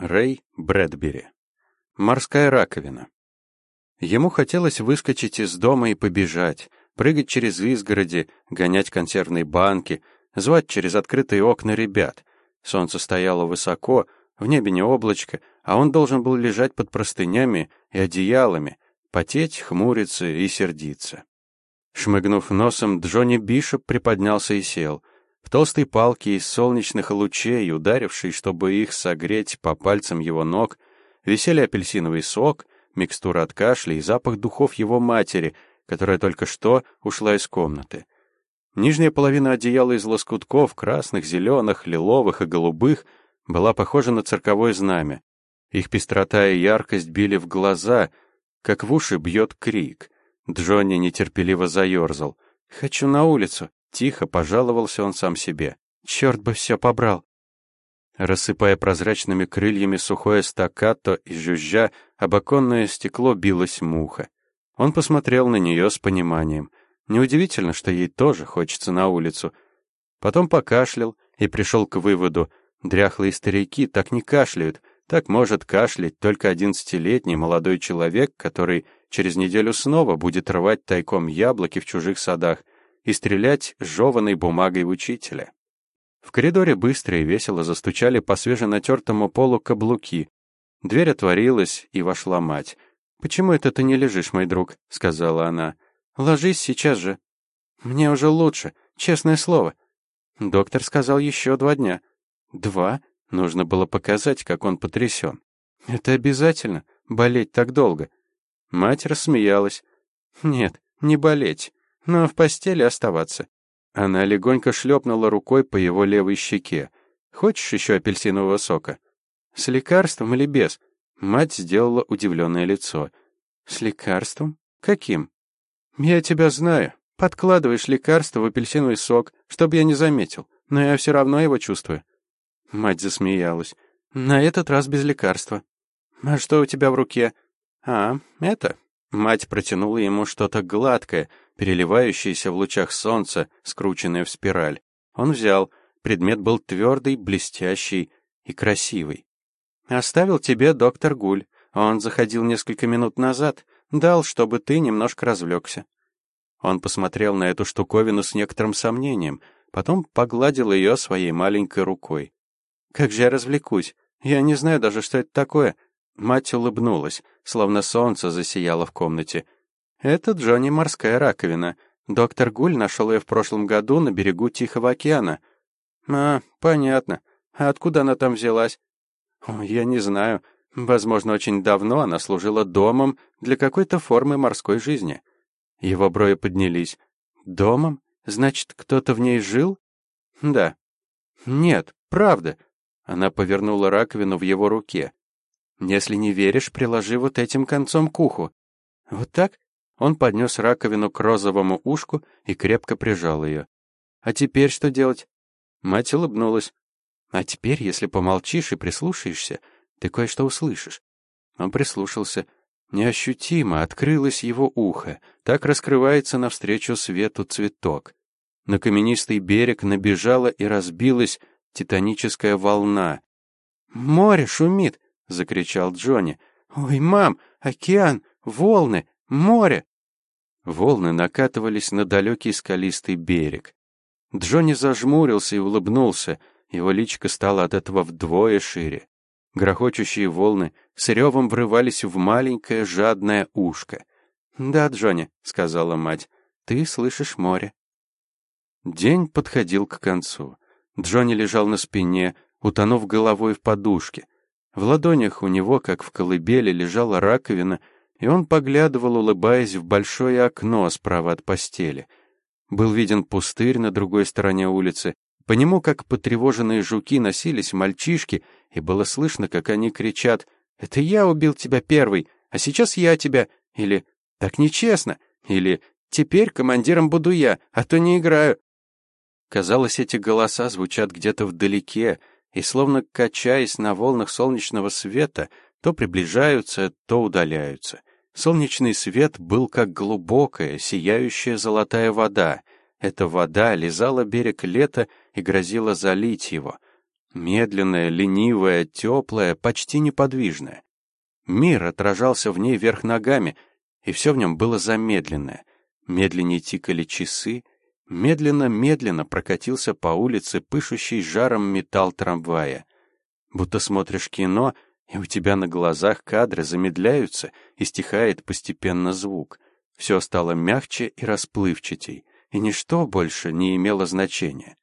Рэй Брэдбери. Морская раковина. Ему хотелось выскочить из дома и побежать, прыгать через изгороди, гонять консервные банки, звать через открытые окна ребят. Солнце стояло высоко, в небе не облачко, а он должен был лежать под простынями и одеялами, потеть, хмуриться и сердиться. Шмыгнув носом, Джонни Бишоп приподнялся и сел. В толстой палке из солнечных лучей, ударившей, чтобы их согреть по пальцам его ног, висели апельсиновый сок, микстура от кашля и запах духов его матери, которая только что ушла из комнаты. Нижняя половина одеяла из лоскутков, красных, зеленых, лиловых и голубых, была похожа на цирковое знамя. Их пестрота и яркость били в глаза, как в уши бьет крик. Джонни нетерпеливо заерзал. «Хочу на улицу!» Тихо пожаловался он сам себе. «Черт бы все побрал!» Рассыпая прозрачными крыльями сухое стаккато и жужжа, об оконное стекло билась муха. Он посмотрел на нее с пониманием. Неудивительно, что ей тоже хочется на улицу. Потом покашлял и пришел к выводу, дряхлые старики так не кашляют, так может кашлять только одиннадцатилетний молодой человек, который через неделю снова будет рвать тайком яблоки в чужих садах и стрелять жеванной бумагой учителя. В коридоре быстро и весело застучали по свеженатертому полу каблуки. Дверь отворилась, и вошла мать. «Почему это ты не лежишь, мой друг?» — сказала она. «Ложись сейчас же». «Мне уже лучше, честное слово». Доктор сказал еще два дня. «Два?» Нужно было показать, как он потрясен. «Это обязательно, болеть так долго». Мать рассмеялась. «Нет, не болеть, но в постели оставаться. Она легонько шлепнула рукой по его левой щеке. «Хочешь еще апельсинового сока?» «С лекарством или без?» Мать сделала удивленное лицо. «С лекарством? Каким?» «Я тебя знаю. Подкладываешь лекарство в апельсиновый сок, чтобы я не заметил, но я все равно его чувствую». Мать засмеялась. «На этот раз без лекарства». «А что у тебя в руке?» «А, это?» Мать протянула ему что-то гладкое, переливающееся в лучах солнца, скрученное в спираль. Он взял. Предмет был твердый, блестящий и красивый. «Оставил тебе доктор Гуль. Он заходил несколько минут назад. Дал, чтобы ты немножко развлекся». Он посмотрел на эту штуковину с некоторым сомнением, потом погладил ее своей маленькой рукой. «Как же я развлекусь? Я не знаю даже, что это такое». Мать улыбнулась, словно солнце засияло в комнате. Это Джонни морская раковина. Доктор Гуль нашел ее в прошлом году на берегу Тихого океана. А, понятно. А откуда она там взялась? Я не знаю. Возможно, очень давно она служила домом для какой-то формы морской жизни. Его брови поднялись. Домом? Значит, кто-то в ней жил? Да. Нет, правда. Она повернула раковину в его руке. Если не веришь, приложи вот этим концом к уху. Вот так? Он поднес раковину к розовому ушку и крепко прижал ее. «А теперь что делать?» Мать улыбнулась. «А теперь, если помолчишь и прислушаешься, ты кое-что услышишь». Он прислушался. Неощутимо открылось его ухо. Так раскрывается навстречу свету цветок. На каменистый берег набежала и разбилась титаническая волна. «Море шумит!» — закричал Джонни. «Ой, мам, океан, волны, море!» Волны накатывались на далекий скалистый берег. Джонни зажмурился и улыбнулся, его личико стало от этого вдвое шире. Грохочущие волны с ревом врывались в маленькое жадное ушко. «Да, Джонни», — сказала мать, — «ты слышишь море». День подходил к концу. Джонни лежал на спине, утонув головой в подушке. В ладонях у него, как в колыбели, лежала раковина — и он поглядывал, улыбаясь, в большое окно справа от постели. Был виден пустырь на другой стороне улицы. По нему, как потревоженные жуки, носились мальчишки, и было слышно, как они кричат «Это я убил тебя первый, а сейчас я тебя!» или «Так нечестно!» или «Теперь командиром буду я, а то не играю!» Казалось, эти голоса звучат где-то вдалеке, и, словно качаясь на волнах солнечного света, то приближаются, то удаляются. Солнечный свет был как глубокая, сияющая золотая вода. Эта вода лизала берег лета и грозила залить его. Медленная, ленивая, теплая, почти неподвижная. Мир отражался в ней вверх ногами, и все в нем было замедленное. Медленнее тикали часы, медленно-медленно прокатился по улице пышущий жаром металл трамвая. Будто смотришь кино, и у тебя на глазах кадры замедляются, и стихает постепенно звук. Все стало мягче и расплывчатей, и ничто больше не имело значения.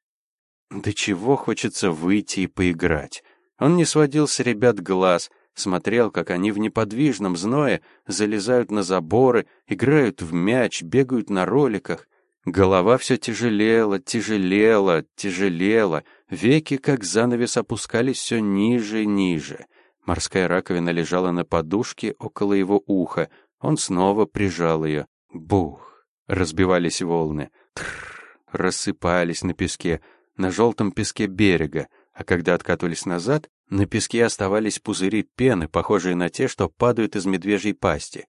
До чего хочется выйти и поиграть. Он не сводил с ребят глаз, смотрел, как они в неподвижном зное залезают на заборы, играют в мяч, бегают на роликах. Голова все тяжелела, тяжелела, тяжелела, веки, как занавес, опускались все ниже и ниже. Морская раковина лежала на подушке около его уха. Он снова прижал ее. Бух! Разбивались волны. Тррр! Рассыпались на песке, на желтом песке берега, а когда откатывались назад, на песке оставались пузыри пены, похожие на те, что падают из медвежьей пасти.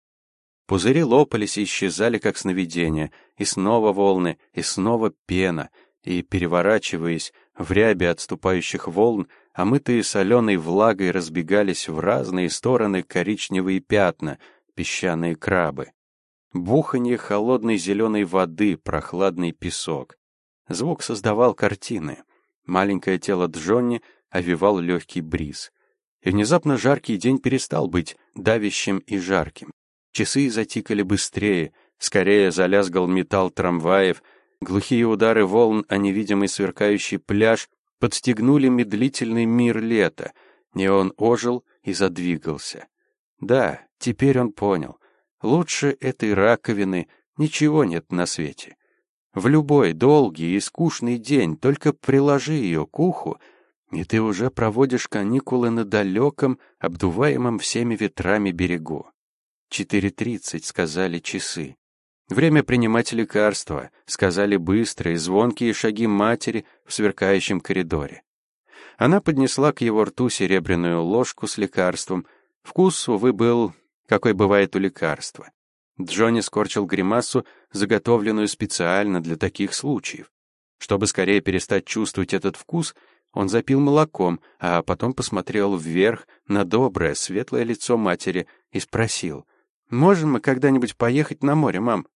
Пузыри лопались и исчезали, как сновидения, и снова волны, и снова пена, и, переворачиваясь в рябе отступающих волн, омытые соленой влагой разбегались в разные стороны коричневые пятна, песчаные крабы. Буханье холодной зеленой воды, прохладный песок. Звук создавал картины. Маленькое тело Джонни овивал легкий бриз. И внезапно жаркий день перестал быть давящим и жарким. Часы затикали быстрее, скорее залязгал металл трамваев, глухие удары волн о невидимый сверкающий пляж подстегнули медлительный мир лета, и он ожил и задвигался. Да, теперь он понял. Лучше этой раковины ничего нет на свете. В любой долгий и скучный день только приложи ее к уху, и ты уже проводишь каникулы на далеком, обдуваемом всеми ветрами берегу. Четыре тридцать, сказали часы. Время принимать лекарства, сказали быстрые, звонкие шаги матери в сверкающем коридоре. Она поднесла к его рту серебряную ложку с лекарством. Вкус, увы, был, какой бывает у лекарства. Джонни скорчил гримасу, заготовленную специально для таких случаев. Чтобы скорее перестать чувствовать этот вкус, он запил молоком, а потом посмотрел вверх на доброе, светлое лицо матери и спросил, «Можем мы когда-нибудь поехать на море, мам?»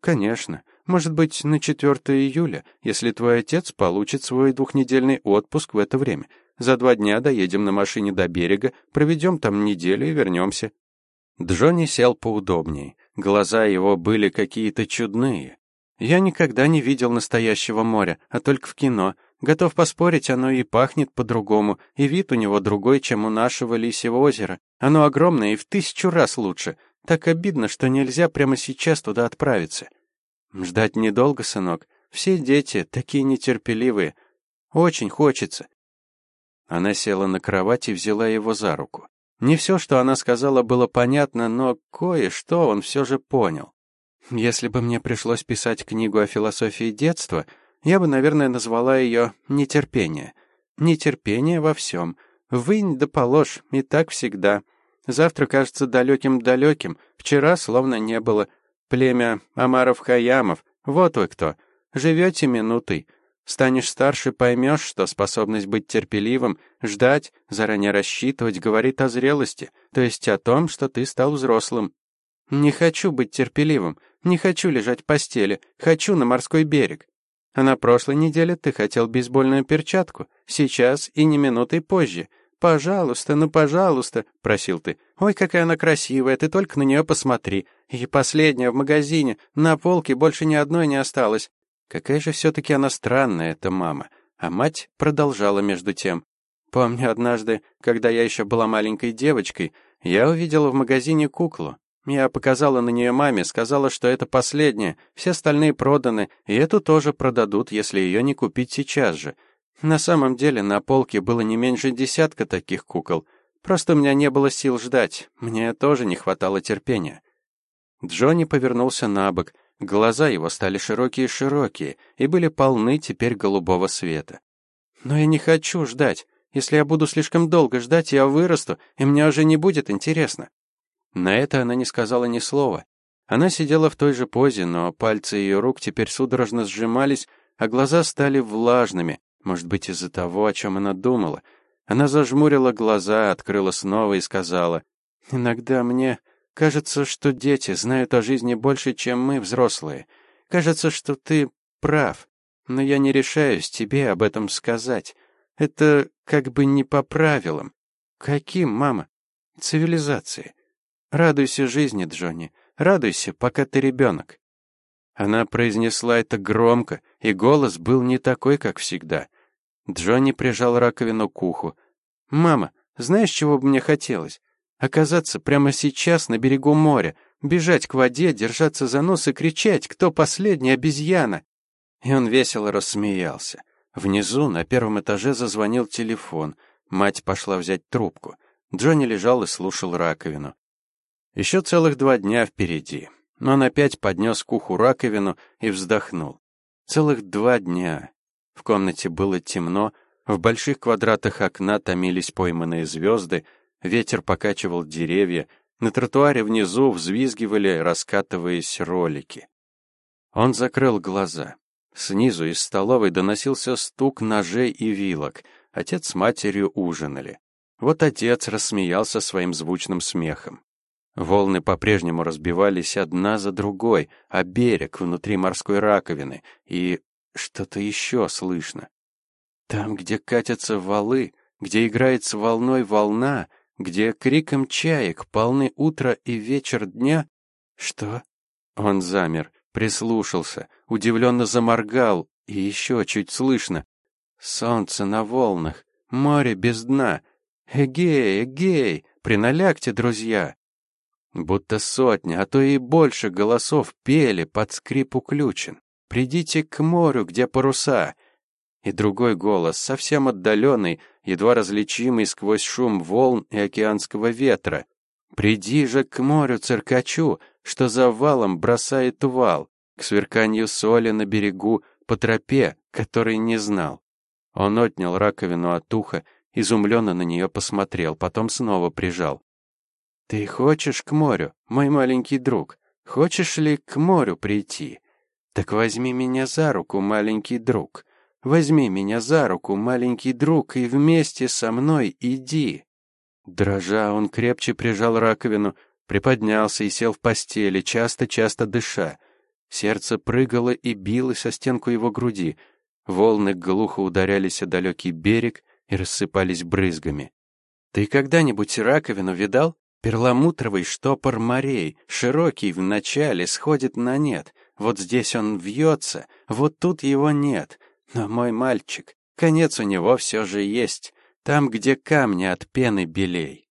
«Конечно. Может быть, на 4 июля, если твой отец получит свой двухнедельный отпуск в это время. За два дня доедем на машине до берега, проведем там неделю и вернемся». Джонни сел поудобнее. Глаза его были какие-то чудные. Я никогда не видел настоящего моря, а только в кино. Готов поспорить, оно и пахнет по-другому, и вид у него другой, чем у нашего лисьего озера. Оно огромное и в тысячу раз лучше. Так обидно, что нельзя прямо сейчас туда отправиться. Ждать недолго, сынок. Все дети такие нетерпеливые. Очень хочется. Она села на кровать и взяла его за руку. Не все, что она сказала, было понятно, но кое-что он все же понял. Если бы мне пришлось писать книгу о философии детства, я бы, наверное, назвала ее «Нетерпение». Нетерпение во всем. Вынь да положь, и так всегда. Завтра кажется далеким-далеким, вчера словно не было. Племя Амаров-Хаямов, вот вы кто. Живете минутой, Станешь старше, поймешь, что способность быть терпеливым, ждать, заранее рассчитывать, говорит о зрелости, то есть о том, что ты стал взрослым. Не хочу быть терпеливым, не хочу лежать в постели, хочу на морской берег. А на прошлой неделе ты хотел бейсбольную перчатку, сейчас и не минутой позже. «Пожалуйста, ну, пожалуйста», — просил ты. «Ой, какая она красивая, ты только на нее посмотри. И последняя в магазине, на полке больше ни одной не осталось. Какая же все-таки она странная, эта мама. А мать продолжала между тем. Помню однажды, когда я еще была маленькой девочкой, я увидела в магазине куклу. Я показала на нее маме, сказала, что это последняя, все остальные проданы, и эту тоже продадут, если ее не купить сейчас же. На самом деле на полке было не меньше десятка таких кукол. Просто у меня не было сил ждать, мне тоже не хватало терпения. Джонни повернулся на бок, Глаза его стали широкие-широкие и были полны теперь голубого света. «Но я не хочу ждать. Если я буду слишком долго ждать, я вырасту, и мне уже не будет интересно». На это она не сказала ни слова. Она сидела в той же позе, но пальцы ее рук теперь судорожно сжимались, а глаза стали влажными, Может быть, из-за того, о чем она думала. Она зажмурила глаза, открыла снова и сказала, «Иногда мне кажется, что дети знают о жизни больше, чем мы, взрослые. Кажется, что ты прав, но я не решаюсь тебе об этом сказать. Это как бы не по правилам. Каким, мама? Цивилизации. Радуйся жизни, Джонни. Радуйся, пока ты ребенок. Она произнесла это громко, и голос был не такой, как всегда. Джонни прижал раковину к уху. «Мама, знаешь, чего бы мне хотелось? Оказаться прямо сейчас на берегу моря, бежать к воде, держаться за нос и кричать, кто последний обезьяна!» И он весело рассмеялся. Внизу, на первом этаже, зазвонил телефон. Мать пошла взять трубку. Джонни лежал и слушал раковину. Еще целых два дня впереди. Но он опять поднес к уху раковину и вздохнул. Целых два дня. В комнате было темно, в больших квадратах окна томились пойманные звезды, ветер покачивал деревья, на тротуаре внизу взвизгивали, раскатываясь ролики. Он закрыл глаза. Снизу из столовой доносился стук ножей и вилок. Отец с матерью ужинали. Вот отец рассмеялся своим звучным смехом. Волны по-прежнему разбивались одна за другой, а берег внутри морской раковины, и что-то еще слышно. Там, где катятся валы, где играет с волной волна, где криком чаек полны утро и вечер дня... Что? Он замер, прислушался, удивленно заморгал, и еще чуть слышно. Солнце на волнах, море без дна. Эгей, эгей, приналягте, друзья. Будто сотня, а то и больше голосов пели под скрип уключен. «Придите к морю, где паруса!» И другой голос, совсем отдаленный, едва различимый сквозь шум волн и океанского ветра. «Приди же к морю, циркачу, что за валом бросает вал, к сверканию соли на берегу, по тропе, который не знал». Он отнял раковину от уха, изумленно на нее посмотрел, потом снова прижал. «Ты хочешь к морю, мой маленький друг? Хочешь ли к морю прийти? Так возьми меня за руку, маленький друг. Возьми меня за руку, маленький друг, и вместе со мной иди». Дрожа, он крепче прижал раковину, приподнялся и сел в постели, часто-часто дыша. Сердце прыгало и билось о стенку его груди. Волны глухо ударялись о далекий берег и рассыпались брызгами. «Ты когда-нибудь раковину видал?» Перламутровый штопор морей, широкий в начале, сходит на нет. Вот здесь он вьется, вот тут его нет. Но мой мальчик, конец у него все же есть, там, где камни от пены белей.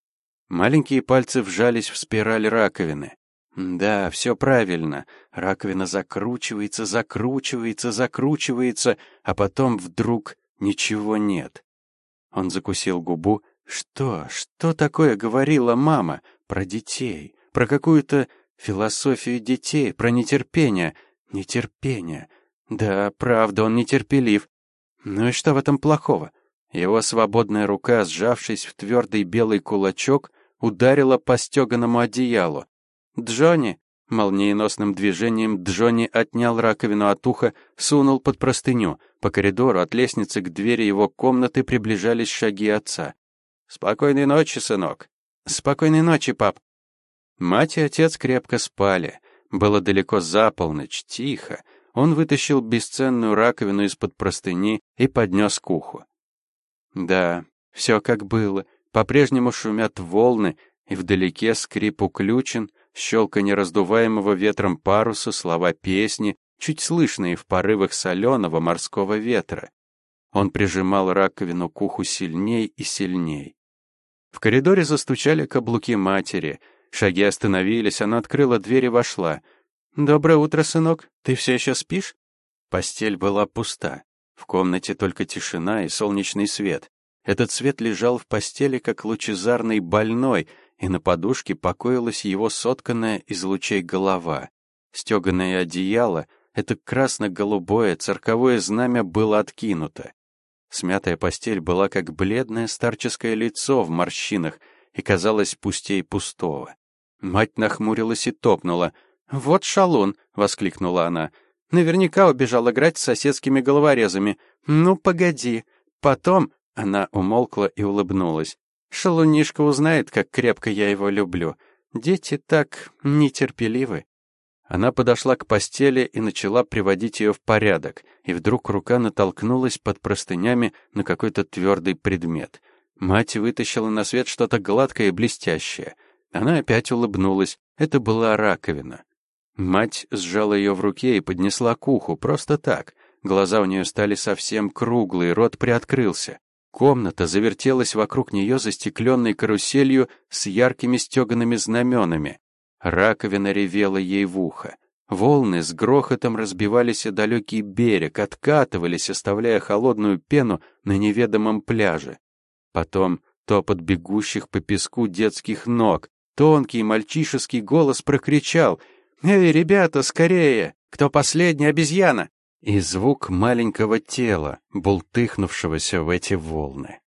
Маленькие пальцы вжались в спираль раковины. Да, все правильно. Раковина закручивается, закручивается, закручивается, а потом вдруг ничего нет. Он закусил губу, что? Что такое говорила мама? Про детей. Про какую-то философию детей. Про нетерпение. Нетерпение. Да, правда, он нетерпелив. Ну и что в этом плохого? Его свободная рука, сжавшись в твердый белый кулачок, ударила по стеганому одеялу. «Джонни!» Молниеносным движением Джонни отнял раковину от уха, сунул под простыню. По коридору от лестницы к двери его комнаты приближались шаги отца. «Спокойной ночи, сынок». «Спокойной ночи, пап». Мать и отец крепко спали. Было далеко за полночь, тихо. Он вытащил бесценную раковину из-под простыни и поднес к уху. Да, все как было. По-прежнему шумят волны, и вдалеке скрип уключен, щелканье раздуваемого ветром паруса, слова песни, чуть слышные в порывах соленого морского ветра. Он прижимал раковину к уху сильней и сильней. В коридоре застучали каблуки матери. Шаги остановились, она открыла дверь и вошла. «Доброе утро, сынок. Ты все еще спишь?» Постель была пуста. В комнате только тишина и солнечный свет. Этот свет лежал в постели, как лучезарный больной, и на подушке покоилась его сотканная из лучей голова. Стеганое одеяло, это красно-голубое цирковое знамя было откинуто. Смятая постель была как бледное старческое лицо в морщинах и казалась пустей пустого. Мать нахмурилась и топнула. «Вот шалун!» — воскликнула она. Наверняка убежал играть с соседскими головорезами. Ну, погоди. Потом...» Она умолкла и улыбнулась. «Шалунишка узнает, как крепко я его люблю. Дети так нетерпеливы». Она подошла к постели и начала приводить ее в порядок, и вдруг рука натолкнулась под простынями на какой-то твердый предмет. Мать вытащила на свет что-то гладкое и блестящее. Она опять улыбнулась. Это была раковина. Мать сжала ее в руке и поднесла к уху, просто так. Глаза у нее стали совсем круглые, рот приоткрылся. Комната завертелась вокруг нее застекленной каруселью с яркими стегаными знаменами. Раковина ревела ей в ухо. Волны с грохотом разбивались о далекий берег, откатывались, оставляя холодную пену на неведомом пляже. Потом топот бегущих по песку детских ног. Тонкий мальчишеский голос прокричал «Эй, ребята, скорее! Кто последний обезьяна?» И звук маленького тела, бултыхнувшегося в эти волны.